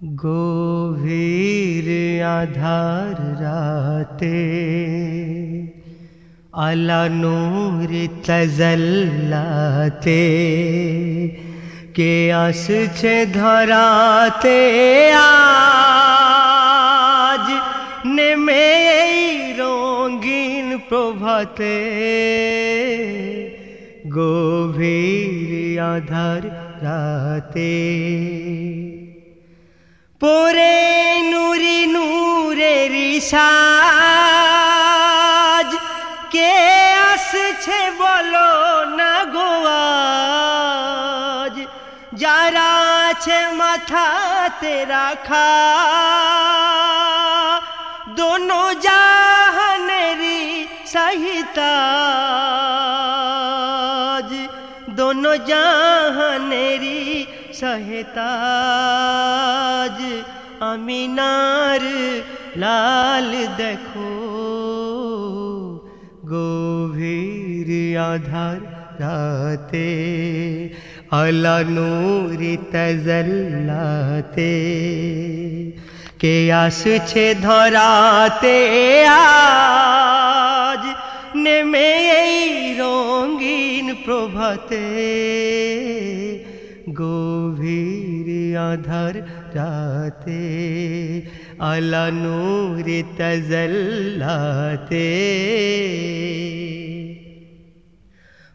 গভীর আধার রাতে আলা নূর তজল্লাতে কে আসছে ধরাতে আজ নেমে এই রঙিন প্রভাতে গভীর আধার রাতে পরে নুরি নূরের সাজ। কে আসছে বলো না গোয়াজ যারা আছে মাথাতে রাখা। দোনো জাহানেরি সহিতাজ। দোনো জাহানেরি সহেতাজ আমিনার লাল দেখো গভীর আধার রাতে আলা নূরি তজল্লাতে কে আসছে ধরাতে আজ নেমে এই রঙিন প্রভাতে গভীর আধার রাতে আলা নূরে তজল্লাতে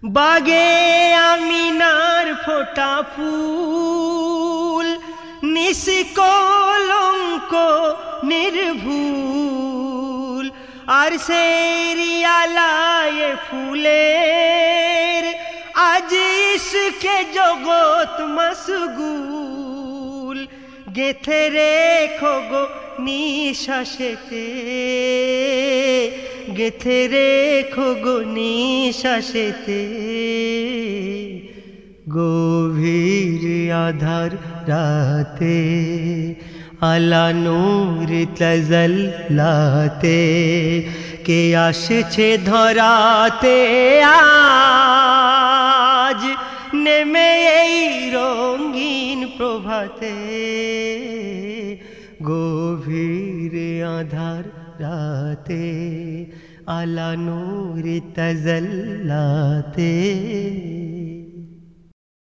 বাগে আমিনার ফোটা ফুল নিষ্কলঙ্ক নির্ভুল আর সেরিয়ালায় ফুলের আজ ইসকে জগৎ মশগুল গেথে রেখো গো নিশ্বাসেতে। গেথে রেখো গো নিশ্বাসেতে। গভীর আধার রাতে আলা নূর তজল্লাতে কে আসছে ধরাতে আজ নেমে এই রঙিন প্রভাতে গভীর আধার রাতে আলা নূর তজল্লাতে